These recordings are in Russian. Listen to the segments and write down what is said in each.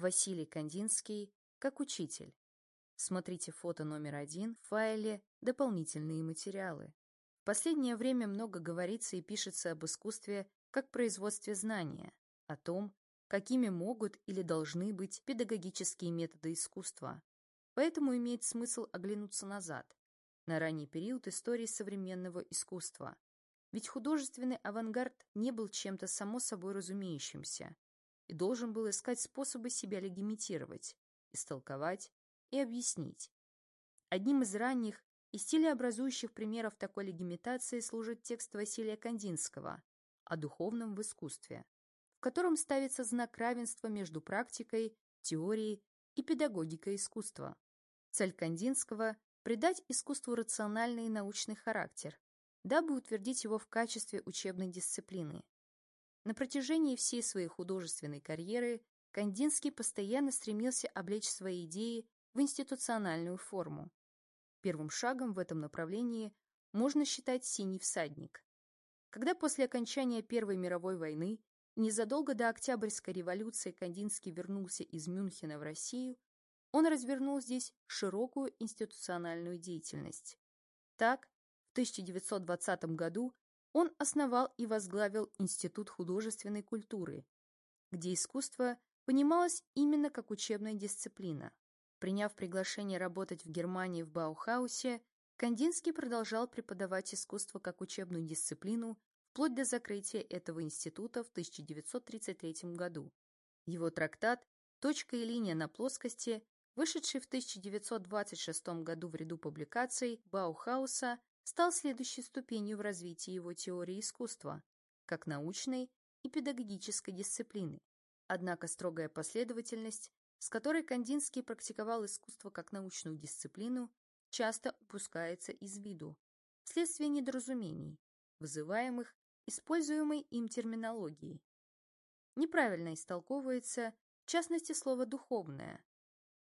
Василий Кандинский как учитель. Смотрите фото номер один в файле «Дополнительные материалы». В последнее время много говорится и пишется об искусстве как производстве знания, о том, какими могут или должны быть педагогические методы искусства. Поэтому имеет смысл оглянуться назад, на ранний период истории современного искусства. Ведь художественный авангард не был чем-то само собой разумеющимся и должен был искать способы себя легимитировать, истолковать и объяснить. Одним из ранних и стилеобразующих примеров такой легимитации служит текст Василия Кандинского о духовном в искусстве, в котором ставится знак равенства между практикой, теорией и педагогикой искусства. Цель Кандинского – придать искусству рациональный и научный характер, дабы утвердить его в качестве учебной дисциплины. На протяжении всей своей художественной карьеры Кандинский постоянно стремился облечь свои идеи в институциональную форму. Первым шагом в этом направлении можно считать «Синий всадник». Когда после окончания Первой мировой войны незадолго до Октябрьской революции Кандинский вернулся из Мюнхена в Россию, он развернул здесь широкую институциональную деятельность. Так, в 1920 году он основал и возглавил Институт художественной культуры, где искусство понималось именно как учебная дисциплина. Приняв приглашение работать в Германии в Баухаусе, Кандинский продолжал преподавать искусство как учебную дисциплину вплоть до закрытия этого института в 1933 году. Его трактат «Точка и линия на плоскости», вышедший в 1926 году в ряду публикаций Баухауса, стал следующей ступенью в развитии его теории искусства, как научной и педагогической дисциплины. Однако строгая последовательность с которой Кандинский практиковал искусство как научную дисциплину, часто упускается из виду вследствие недоразумений, вызываемых используемой им терминологией. Неправильно истолковывается, в частности, слово «духовное»,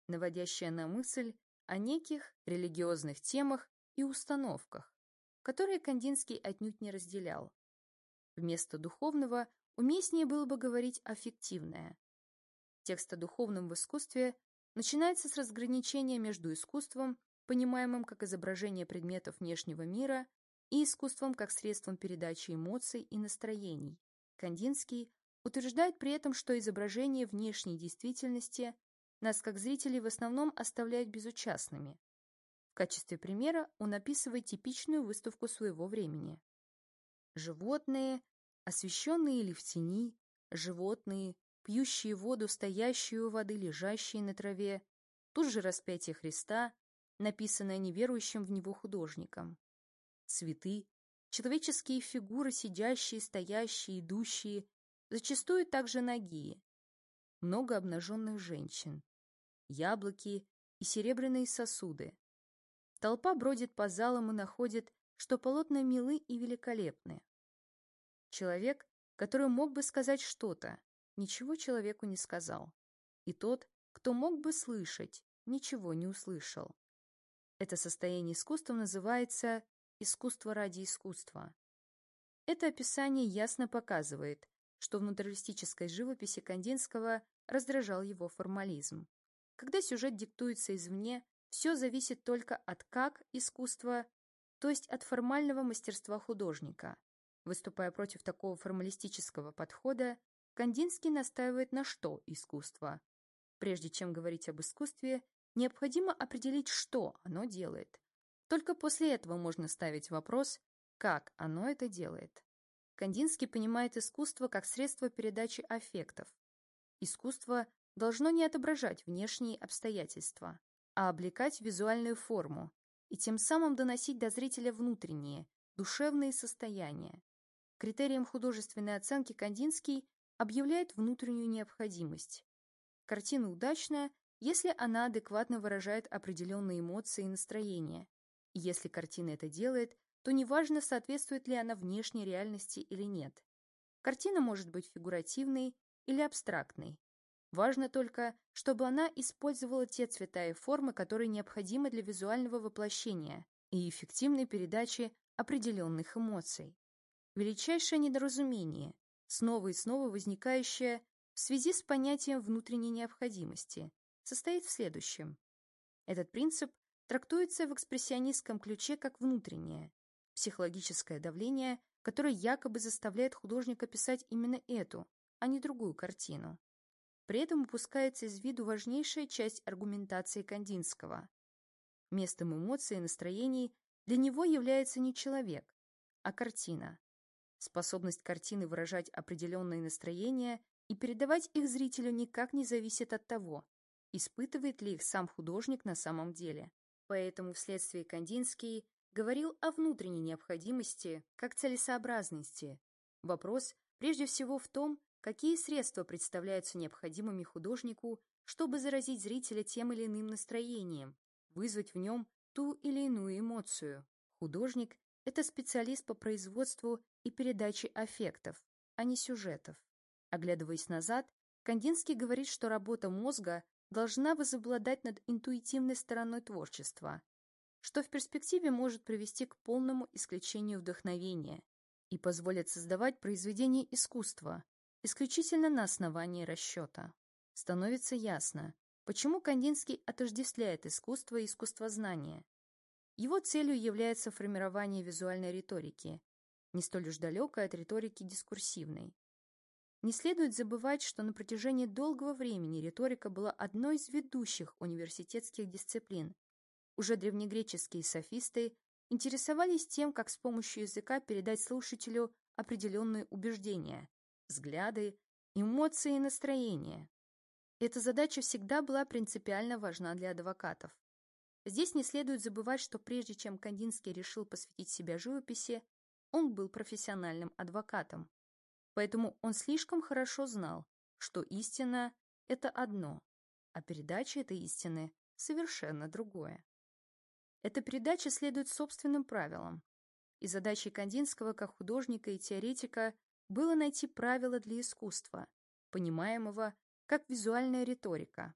наводящее на мысль о неких религиозных темах и установках, которые Кандинский отнюдь не разделял. Вместо духовного уместнее было бы говорить аффективное, Текст о духовном в искусстве начинается с разграничения между искусством, понимаемым как изображение предметов внешнего мира, и искусством как средством передачи эмоций и настроений. Кандинский утверждает при этом, что изображение внешней действительности нас как зрителей в основном оставляет безучастными. В качестве примера он описывает типичную выставку своего времени. Животные, освещенные ли в тени, животные, пьющие воду, стоящую у воды, лежащие на траве, тут же распятие Христа, написанное неверующим в него художником. Цветы, человеческие фигуры, сидящие, стоящие, идущие, зачастую также ноги. Много обнаженных женщин, яблоки и серебряные сосуды. Толпа бродит по залам и находит, что полотна милы и великолепны. Человек, который мог бы сказать что-то, ничего человеку не сказал. И тот, кто мог бы слышать, ничего не услышал. Это состояние искусства называется «искусство ради искусства». Это описание ясно показывает, что в натуралистической живописи Кандинского раздражал его формализм. Когда сюжет диктуется извне, все зависит только от как искусства, то есть от формального мастерства художника. Выступая против такого формалистического подхода, Кандинский настаивает на что искусство. Прежде чем говорить об искусстве, необходимо определить, что оно делает. Только после этого можно ставить вопрос, как оно это делает. Кандинский понимает искусство как средство передачи аффектов. Искусство должно не отображать внешние обстоятельства, а облекать визуальную форму и тем самым доносить до зрителя внутренние, душевные состояния. Критерием художественной оценки Кандинский объявляет внутреннюю необходимость. Картина удачная, если она адекватно выражает определенные эмоции и настроения. Если картина это делает, то неважно, соответствует ли она внешней реальности или нет. Картина может быть фигуративной или абстрактной. Важно только, чтобы она использовала те цвета и формы, которые необходимы для визуального воплощения и эффективной передачи определенных эмоций. Величайшее недоразумение снова и снова возникающая в связи с понятием внутренней необходимости состоит в следующем. Этот принцип трактуется в экспрессионистском ключе как внутреннее, психологическое давление, которое якобы заставляет художника писать именно эту, а не другую картину. При этом упускается из виду важнейшая часть аргументации Кандинского. Местом эмоций и настроений для него является не человек, а картина. Способность картины выражать определенные настроения и передавать их зрителю никак не зависит от того, испытывает ли их сам художник на самом деле. Поэтому вследствие Кандинский говорил о внутренней необходимости как целесообразности. Вопрос прежде всего в том, какие средства представляются необходимыми художнику, чтобы заразить зрителя тем или иным настроением, вызвать в нем ту или иную эмоцию. Художник – это специалист по производству и передаче аффектов, а не сюжетов. Оглядываясь назад, Кандинский говорит, что работа мозга должна возобладать над интуитивной стороной творчества, что в перспективе может привести к полному исключению вдохновения и позволит создавать произведения искусства исключительно на основании расчета. Становится ясно, почему Кандинский отождествляет искусство и искусствознание. Его целью является формирование визуальной риторики, не столь уж далекой от риторики дискурсивной. Не следует забывать, что на протяжении долгого времени риторика была одной из ведущих университетских дисциплин. Уже древнегреческие софисты интересовались тем, как с помощью языка передать слушателю определенные убеждения, взгляды, эмоции и настроения. Эта задача всегда была принципиально важна для адвокатов. Здесь не следует забывать, что прежде чем Кандинский решил посвятить себя живописи, он был профессиональным адвокатом. Поэтому он слишком хорошо знал, что истина — это одно, а передача этой истины — совершенно другое. Эта передача следует собственным правилам, и задачей Кандинского как художника и теоретика было найти правила для искусства, понимаемого как визуальная риторика.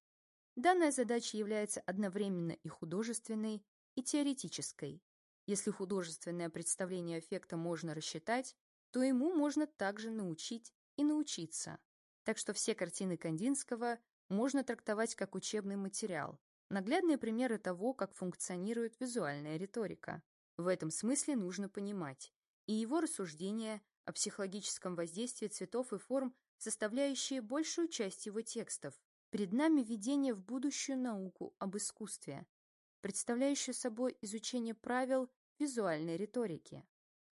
Данная задача является одновременно и художественной, и теоретической. Если художественное представление эффекта можно рассчитать, то ему можно также научить и научиться. Так что все картины Кандинского можно трактовать как учебный материал, наглядные примеры того, как функционирует визуальная риторика. В этом смысле нужно понимать и его рассуждения о психологическом воздействии цветов и форм, составляющие большую часть его текстов. Перед нами введение в будущую науку об искусстве, представляющее собой изучение правил визуальной риторики.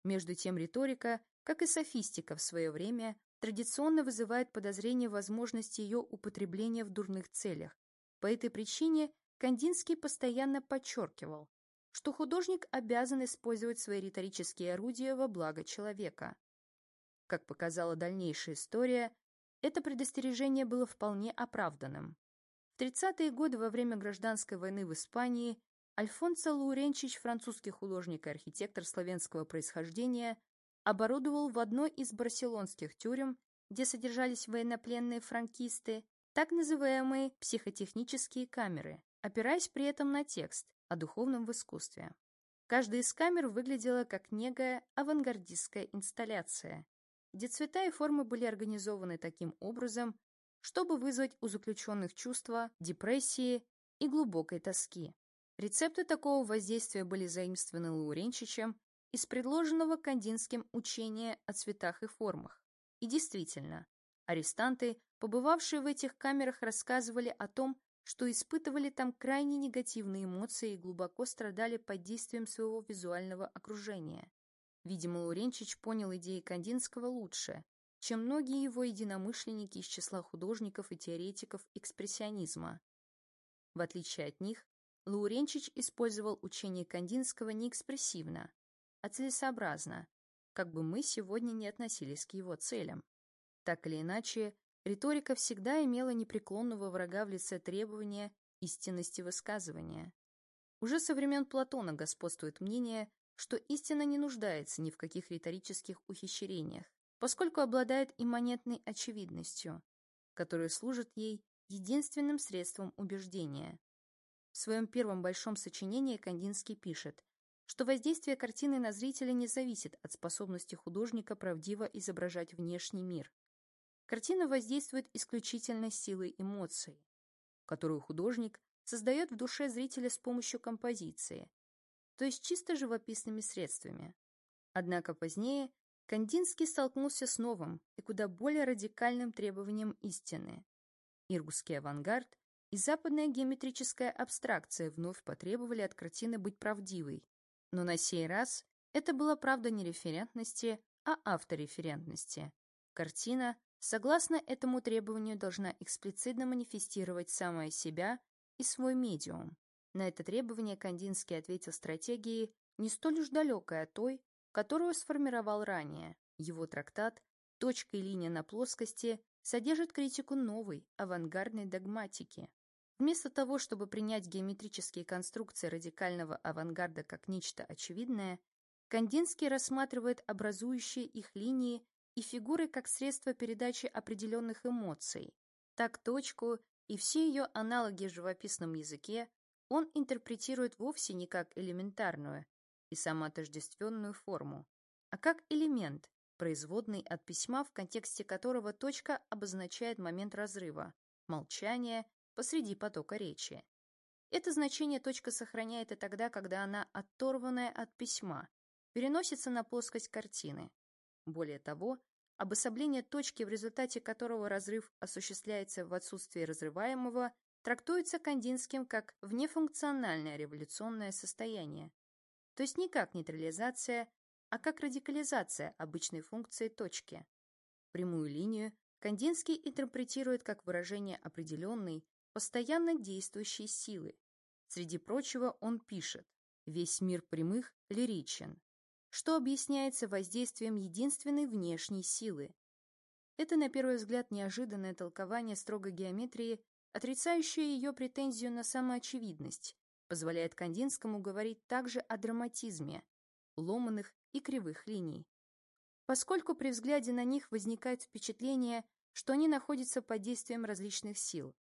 Между тем риторика как и софистика в свое время, традиционно вызывает подозрение возможности ее употребления в дурных целях. По этой причине Кандинский постоянно подчеркивал, что художник обязан использовать свои риторические орудия во благо человека. Как показала дальнейшая история, это предостережение было вполне оправданным. В 30-е годы во время гражданской войны в Испании Альфонсо Лауренчич, французский художник и архитектор славянского происхождения, оборудовал в одной из барселонских тюрем, где содержались военнопленные франкисты, так называемые психотехнические камеры, опираясь при этом на текст о духовном в искусстве. Каждая из камер выглядела как некая авангардистская инсталляция, где цвета и формы были организованы таким образом, чтобы вызвать у заключенных чувства депрессии и глубокой тоски. Рецепты такого воздействия были заимствованы Лауренчичем из предложенного Кандинским учения о цветах и формах. И действительно, арестанты, побывавшие в этих камерах, рассказывали о том, что испытывали там крайне негативные эмоции и глубоко страдали под действием своего визуального окружения. Видимо, Луренчич понял идеи Кандинского лучше, чем многие его единомышленники из числа художников и теоретиков экспрессионизма. В отличие от них, Лауренчич использовал учение Кандинского не экспрессивно, а целесообразно, как бы мы сегодня не относились к его целям. Так или иначе, риторика всегда имела непреклонного врага в лице требования истинности высказывания. Уже со времен Платона господствует мнение, что истина не нуждается ни в каких риторических ухищрениях, поскольку обладает имманентной очевидностью, которая служит ей единственным средством убеждения. В своем первом большом сочинении Кандинский пишет, что воздействие картины на зрителя не зависит от способности художника правдиво изображать внешний мир. картина воздействует исключительно силой эмоций, которую художник создает в душе зрителя с помощью композиции, то есть чисто живописными средствами. Однако позднее Кандинский столкнулся с новым и куда более радикальным требованием истины. Иргусский авангард и западная геометрическая абстракция вновь потребовали от картины быть правдивой, но на сей раз это была правда не референтности, а автореферентности. Картина, согласно этому требованию, должна эксплицитно манифестировать самое себя и свой медиум. На это требование Кандинский ответил стратегией не столь уж далекой от той, которую сформировал ранее. Его трактат «Точка и линия на плоскости» содержит критику новой, авангардной догматики. Вместо того, чтобы принять геометрические конструкции радикального авангарда как нечто очевидное, Кандинский рассматривает образующие их линии и фигуры как средство передачи определенных эмоций. Так точку и все ее аналоги в живописном языке он интерпретирует вовсе не как элементарную и самоотождествленную форму, а как элемент, производный от письма, в контексте которого точка обозначает момент разрыва, молчание посреди потока речи. Это значение точка сохраняет и тогда, когда она, оторванная от письма, переносится на плоскость картины. Более того, обособление точки, в результате которого разрыв осуществляется в отсутствии разрываемого, трактуется Кандинским как внефункциональное революционное состояние, то есть не как нейтрализация, а как радикализация обычной функции точки. Прямую линию Кандинский интерпретирует как выражение определенной, постоянно действующей силы. Среди прочего он пишет «Весь мир прямых лиричен», что объясняется воздействием единственной внешней силы. Это, на первый взгляд, неожиданное толкование строгой геометрии, отрицающее ее претензию на самоочевидность, позволяет Кандинскому говорить также о драматизме, ломаных и кривых линий. Поскольку при взгляде на них возникает впечатление, что они находятся под действием различных сил.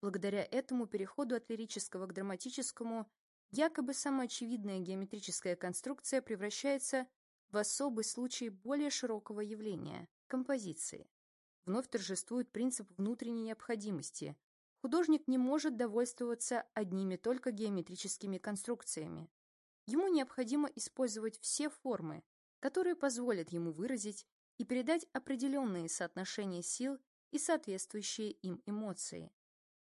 Благодаря этому переходу от лирического к драматическому якобы самоочевидная геометрическая конструкция превращается в особый случай более широкого явления – композиции. Вновь торжествует принцип внутренней необходимости. Художник не может довольствоваться одними только геометрическими конструкциями. Ему необходимо использовать все формы, которые позволят ему выразить и передать определенные соотношения сил и соответствующие им эмоции.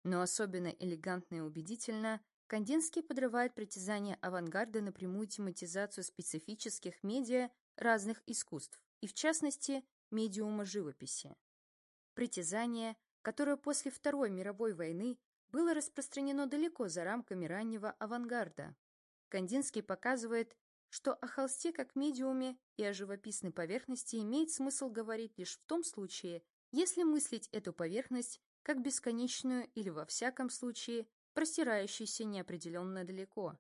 Но особенно элегантно и убедительно Кандинский подрывает притязание авангарда на прямую тематизацию специфических медиа разных искусств, и в частности, медиума живописи. Притязание, которое после Второй мировой войны было распространено далеко за рамками раннего авангарда. Кандинский показывает, что о холсте как медиуме и о живописной поверхности имеет смысл говорить лишь в том случае, если мыслить эту поверхность как бесконечную или, во всяком случае, простирающийся неопределенно далеко.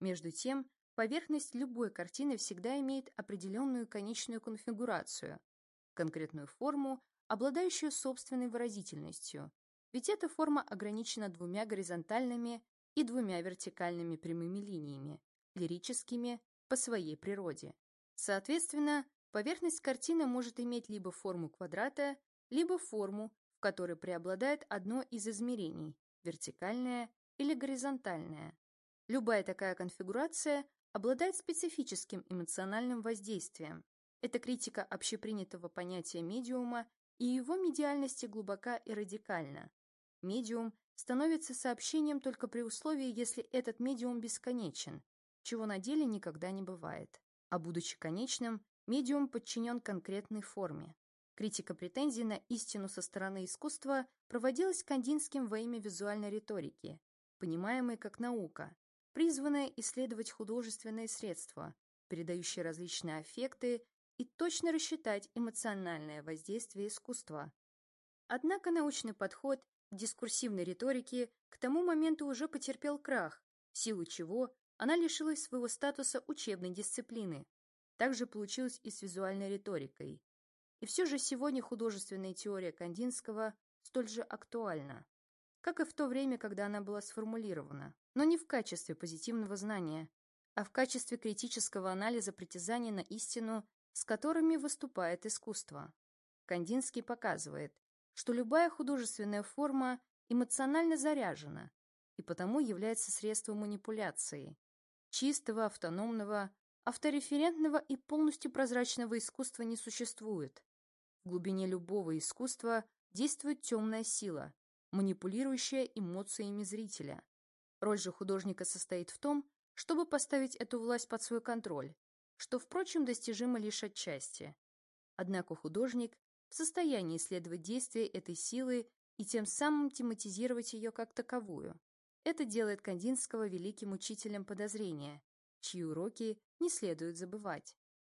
Между тем, поверхность любой картины всегда имеет определенную конечную конфигурацию, конкретную форму, обладающую собственной выразительностью, ведь эта форма ограничена двумя горизонтальными и двумя вертикальными прямыми линиями, лирическими по своей природе. Соответственно, поверхность картины может иметь либо форму квадрата, либо форму, в которой преобладает одно из измерений, вертикальная или горизонтальная. Любая такая конфигурация обладает специфическим эмоциональным воздействием. Это критика общепринятого понятия медиума и его медиальности глубока и радикальна. Медиум становится сообщением только при условии, если этот медиум бесконечен, чего на деле никогда не бывает. А будучи конечным, медиум подчинен конкретной форме. Критика претензий на истину со стороны искусства проводилась Кандинским во имя визуальной риторики, понимаемой как наука, призванная исследовать художественные средства, передающие различные аффекты и точно рассчитать эмоциональное воздействие искусства. Однако научный подход дискурсивной риторике к тому моменту уже потерпел крах, в силу чего она лишилась своего статуса учебной дисциплины. Так же получилось и с визуальной риторикой. И все же сегодня художественная теория Кандинского столь же актуальна, как и в то время, когда она была сформулирована, но не в качестве позитивного знания, а в качестве критического анализа притязаний на истину, с которыми выступает искусство. Кандинский показывает, что любая художественная форма эмоционально заряжена и потому является средством манипуляции, чистого, автономного, автореферентного и полностью прозрачного искусства не существует. В глубине любого искусства действует темная сила, манипулирующая эмоциями зрителя. Роль же художника состоит в том, чтобы поставить эту власть под свой контроль, что, впрочем, достижимо лишь отчасти. Однако художник в состоянии исследовать действия этой силы и тем самым тематизировать ее как таковую. Это делает Кандинского великим учителем подозрения, чьи уроки не следует забывать.